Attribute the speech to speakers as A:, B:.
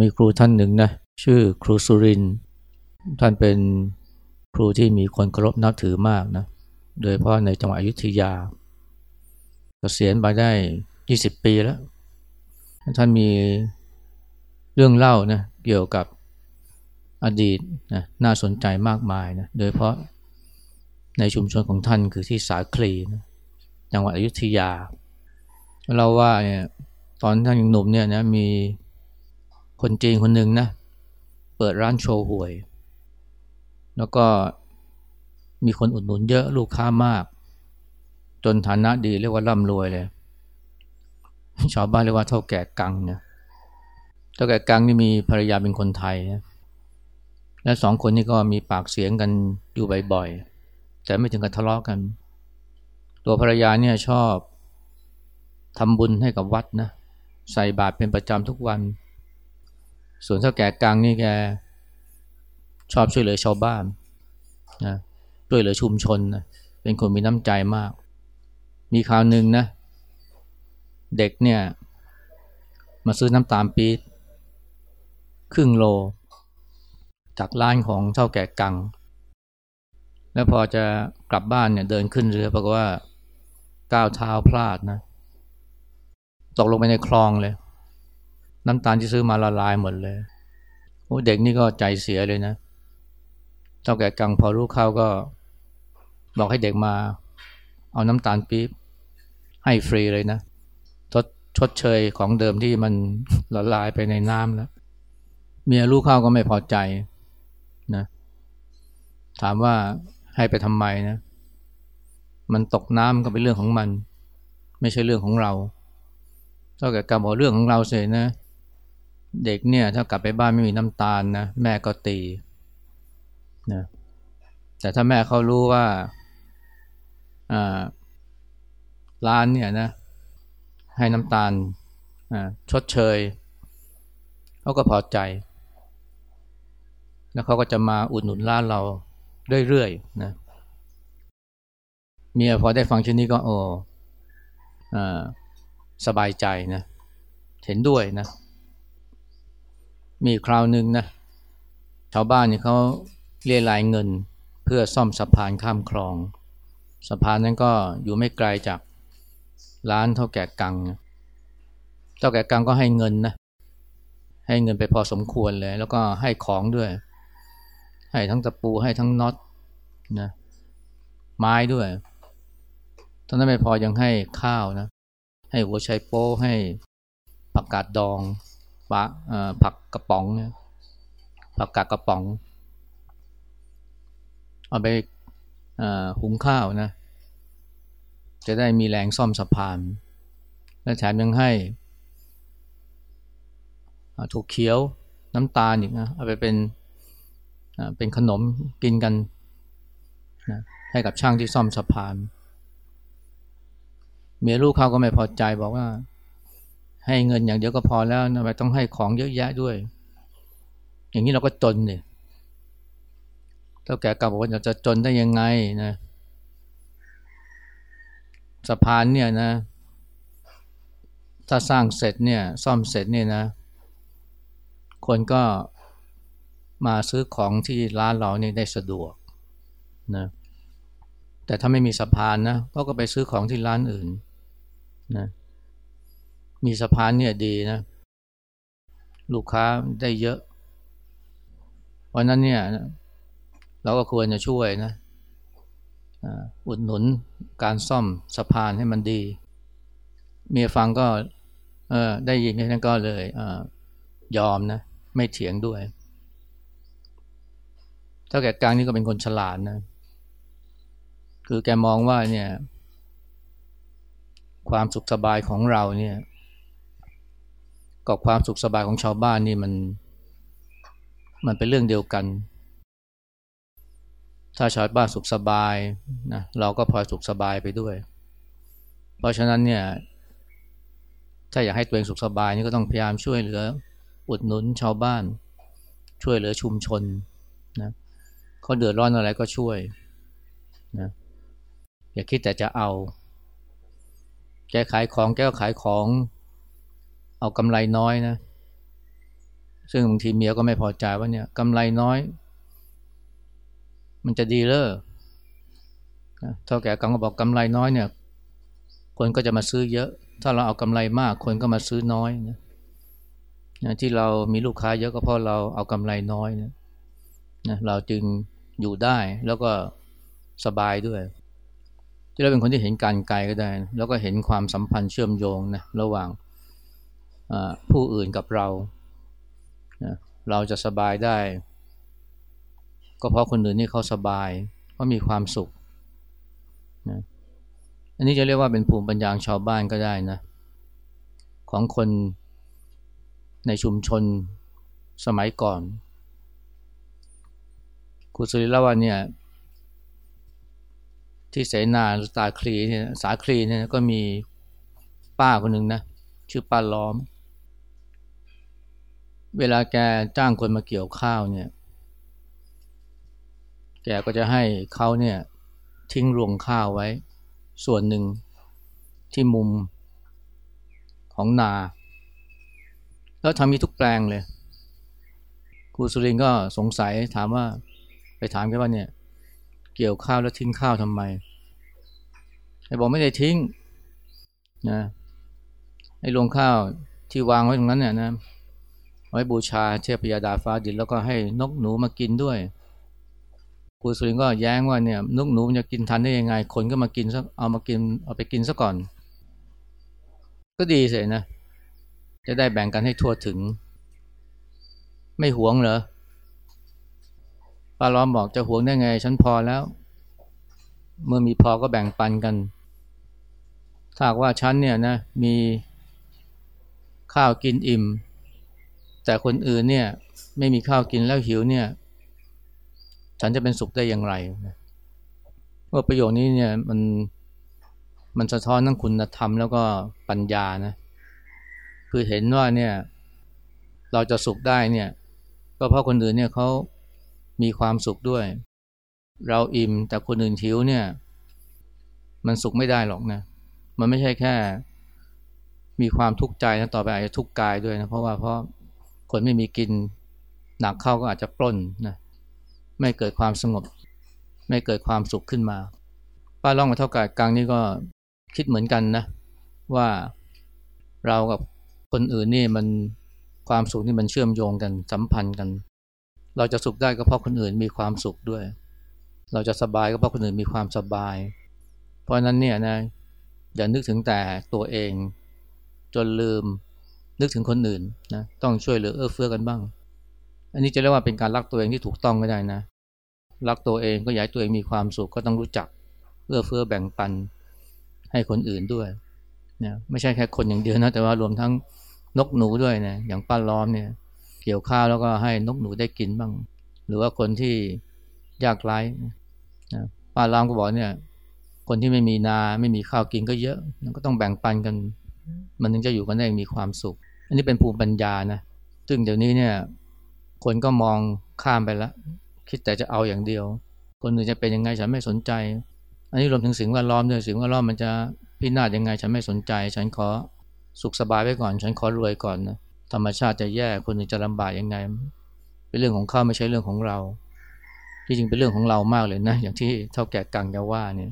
A: มีครูท่านหนึ่งนะชื่อครูสุริน ท่านเป็นครูที่มีคนเคารพนับถือมากนะโดยเพราะในจังหวัดอยุธยาเกษียณไปได้ 20 ปีแล้ว ท่านมีเรื่องเล่านะเกี่ยวกับอดีตนะน่าสนใจมากมายนะโดยเพราะในชุมชนของท่านคือที่สาคลีนะจังหวัดอยุธยาเราว่าเนี่ยตอนท่านยังหนุ่มเนี่ยนะมี คนจีนคนหนึ่งนะ เปิดร้านโชว์หวย แล้วก็มีคนอุดหนุนเยอะลูกค้ามาก จนฐานะดีเรียกว่าร่ำรวยเลย ชาวบ้านเรียกว่าเท่าแก่กังเนี่ยเท่าแก่กังนี่มีภรรยาเป็นคนไทยนะและสองคนนี้ก็มีปากเสียงกันอยู่บ่อยๆ แต่ไม่ถึงกับทะเลาะกัน ตัวภรรยาเนี่ยชอบทำบุญให้กับวัดนะ ใส่บาตรเป็นประจำทุกวัน ส่วนเท่าแก่กลางนี่แกชอบช่วยเหลือชาวบ้านนะช่วยเหลือชุมชนนะเป็นคนมีน้ำใจมาก มีคราวหนึ่งนะ เด็กเนี่ย มาซื้อน้ำตาลปี๊บครึ่งโล จากร้านของเท่าแก่กัง แล้วพอจะกลับบ้านเนี่ยเดินขึ้นเรือปรากว่าก้าวเท้าพลาดนะ ตกลงไปในคลองเลย น้ำตาลที่ซื้อมาละลายหมดเลยโอ้เด็กนี่ก็ใจเสียเลยนะเท่าแก่กังพอรู้เข้าก็บอกให้เด็กมา เอาน้ำตาลปี๊บให้ฟรีเลยนะทดชดเชยของเดิมที่มันละลายไปในน้ำแล้ว เมียรู้เข้าก็ไม่พอใจนะ ถามว่าให้ไปทำไมนะ มันตกน้ำก็เป็นเรื่องของมัน ไม่ใช่เรื่องของเราเท่ากับกรรบอกเรื่องของเราเสียนะ เด็กเนี่ยถ้ากลับไปบ้านไม่มีน้ำตาลนะแม่ก็ตีนะแต่ถ้าแม่เขารู้ว่าอ่าร้านเนี่ยนะให้น้ำตาลอ่าชดเชยเขาก็พอใจ แล้วเขาก็จะมาอุดหนุนร้านเราเรื่อยๆนะเมียพอได้ฟังชิ้นนี้ก็โอ้อ่าสบายใจนะ เห็นด้วยนะ มีคราวหนึ่งนะชาวบ้านนี่เขาเรียรายเงินเพื่อซ่อมสะพานข้ามคลอง สะพานนั้นก็อยู่ไม่ไกลจากร้านเท่าแก่กังเท่าแก่กังก็ให้เงินนะให้เงินไปพอสมควรเลย แล้วก็ให้ของด้วย ให้ทั้งตะปูให้ทั้งน็อตนะไม้ด้วยตอนนั้นไม่พอยังให้ข้าวนะ ให้หัวไชโป้ให้ผักกาดดอง ปะผักกระป๋องเนี่ยผักกาดกระป๋อง เอาไปหุงข้าวนะ จะได้มีแรงซ่อมสะพาน และแถมยังให้ถูกเคี้ยวน้ำตาลอีกนะเอาไปเป็นเป็นขนมกินกันนะให้กับช่างที่ซ่อมสะพาน เมียลูกเขาก็ไม่พอใจบอกว่า ให้เงินอย่างเดียวก็พอแล้วทำไมต้องให้ของเยอะแยะด้วย อย่างนี้เราก็จนเนี่ยเท่าแก่กลับบอกว่าจะจนได้ยังไงนะสะพานเนี่ยนะ ถ้าสร้างเสร็จเนี่ย ซ่อมเสร็จเนี่ยนะ คนก็มาซื้อของที่ร้านเราเนี่ยได้สะดวกนะแต่ถ้าไม่มีสะพานนะก็ก็ไปซื้อของที่ร้านอื่นนะ มีสะพานเนี่ยดีนะ ลูกค้าได้เยอะเพราะนั้นเนี่ยเราก็ควรจะช่วยนะอุดหนุนการซ่อมสะพานให้มันดี เมียฟังก็ได้ยินแค่นั้นก็เลยอยอมนะ ไม่เถียงด้วยถ้าแก่กลางนี่ก็เป็นคนฉลาดนะ คือแกมองว่าเนี่ย ความสุขสบายของเราเนี่ย กับความสุขสบายของชาวบ้านนี่มัน มันเป็นเรื่องเดียวกัน ถ้าชาวบ้านสุขสบายนะเราก็พลอยสุขสบายไปด้วย เพราะฉะนั้นเนี่ย ถ้าอยากให้ตัวเองสุขสบายนี่ก็ต้องพยายามช่วยเหลืออุดหนุนชาวบ้าน ช่วยเหลือชุมชนนะเขาเดือดร้อนอะไรก็ช่วยนะอย่าคิดแต่จะเอา แกขายของแกก็ขายของ เอากำไรน้อยนะ ซึ่งบางทีเมียก็ไม่พอใจว่าเนี่ยกำไรน้อย มันจะดีเลยเท่าแก่กังก็บอกกำไรน้อยเนี่ย คนก็จะมาซื้อเยอะ ถ้าเราเอากำไรมากคนก็มาซื้อน้อยนะที่เรามีลูกค้าเยอะก็เพราะเราเอากำไรน้อยนะนะเราจึงอยู่ได้แล้วก็สบายด้วย ที่เราเป็นคนที่เห็นการไกลก็ได้ แล้วก็เห็นความสัมพันธ์เชื่อมโยงนะระหว่าง ผู้อื่นกับเรานะเราจะสบายได้ ก็เพราะคนอื่นนี่เขาสบายเขามีความสุขนะอันนี้จะเรียกว่าเป็นภูมิปัญญาชาวบ้านก็ได้นะ ของคนในชุมชนสมัยก่อนครูสุริลวันเนี่ยที่เสนาตาคลีเนี่ยสาคลีเนี่ยก็มีป้าคนหนึ่งนะ ชื่อป้าล้อม เวลาแกจ้างคนมาเกี่ยวข้าวเนี่ย แกก็จะให้เขาเนี่ยทิ้งรวงข้าวไว้ ส่วนหนึ่งที่มุมของนา แล้วทำมีทุกแปลงเลยครูสุรินก็สงสัยถามว่าไปถามแกว่าเนี่ย เกี่ยวข้าวแล้วทิ้งข้าวทำไมไอ้บอกไม่ได้ทิ้งนะไอ้รวงข้าวที่วางไว้ตรงนั้นเนี่ยนะ ไว้บูชาเทพยาดาฟ้าดินแล้วก็ให้นกหนูมากินด้วยครูสุรินก็แย้งว่าเนี่ยนกหนูมันจะกินทันได้ยังไง คนก็มากินสักเอามากินเอาไปกินซะก่อน ก็ดีเสียนะ จะได้แบ่งกันให้ทั่วถึง ไม่หวงเหรอป้าล้อมบอกจะหวงได้ไง ฉันพอแล้ว เมื่อมีพอก็แบ่งปันกัน ถ้าว่าฉันเนี่ยนะมีข้าวกินอิ่ม แต่คนอื่นเนี่ยไม่มีข้าวกินแล้วหิวเนี่ย ฉันจะเป็นสุขได้อย่างไรว่าประโยคนี้เนี่ยมันมันสะท้อนทั้งคุณธรรมแล้วก็ปัญญานะ คือเห็นว่าเนี่ย เราจะสุขได้เนี่ย ก็เพราะคนอื่นเนี่ยเขามีความสุขด้วย เราอิ่มแต่คนอื่นหิวเนี่ย มันสุขไม่ได้หรอกนะ มันไม่ใช่แค่ มีความทุกข์ใจนะต่อไปอาจจะทุกข์กายด้วยนะเพราะว่าเพราะ คนไม่มีกินหนักเข้าก็อาจจะปล้นนะไม่เกิดความสงบ ไม่เกิดความสุขขึ้นมา ป้าล่องกับเท่ากับกลางนี่ก็คิดเหมือนกันนะ ว่าเรากับคนอื่นนี่มันความสุขนี่มันเชื่อมโยงกันสัมพันธ์กัน เราจะสุขได้ก็เพราะคนอื่นมีความสุขด้วย เราจะสบายก็เพราะคนอื่นมีความสบาย เพราะนั้นเนี่ยนะอย่านึกถึงแต่ตัวเอง จนลืม นึกถึงคนอื่นนะต้องช่วยเหลือเอื้อเฟื้อกันบ้าง อันนี้จะเรียกว่าเป็นการรักตัวเองที่ถูกต้องก็ได้นะ รักตัวเองก็อยากตัวเองมีความสุขก็ต้องรู้จักเอื้อเฟื้อแบ่งปันให้คนอื่นด้วยนะไม่ใช่แค่คนอย่างเดียวนะแต่ว่ารวมทั้งนกหนูด้วยนะอย่างป้าล้อมเนี่ยเกี่ยวข้าวแล้วก็ให้นกหนูได้กินบ้าง หรือว่าคนที่ยากไร้นะป้าลามก็บอกเนี่ยคนที่ไม่มีนาไม่มีข้าวกินก็เยอะก็ต้องแบ่งปันกัน มันถึงจะอยู่กันได้มีความสุข อันนี้เป็นภูมิปัญญานะซึ่งเดี๋ยวนี้เนี่ย คนก็มองข้ามไปแล้วคิดแต่จะเอาอย่างเดียว คนอื่นจะเป็นยังไงฉันไม่สนใจ อันนี้รวมถึงสิ่งแวดล้อมด้วยสิ่งแวดล้อมมันจะพินาศยังไงฉันไม่สนใจ ฉันขอสุขสบายไว้ก่อน ฉันขอรวยก่อนนะธรรมชาติจะแย่คนอื่นจะลำบากยังไง เป็นเรื่องของเขาไม่ใช่เรื่องของเรา ที่จริงเป็นเรื่องของเรามากเลยนะ อย่างที่เท่าแก่กังจะว่าเนี่ย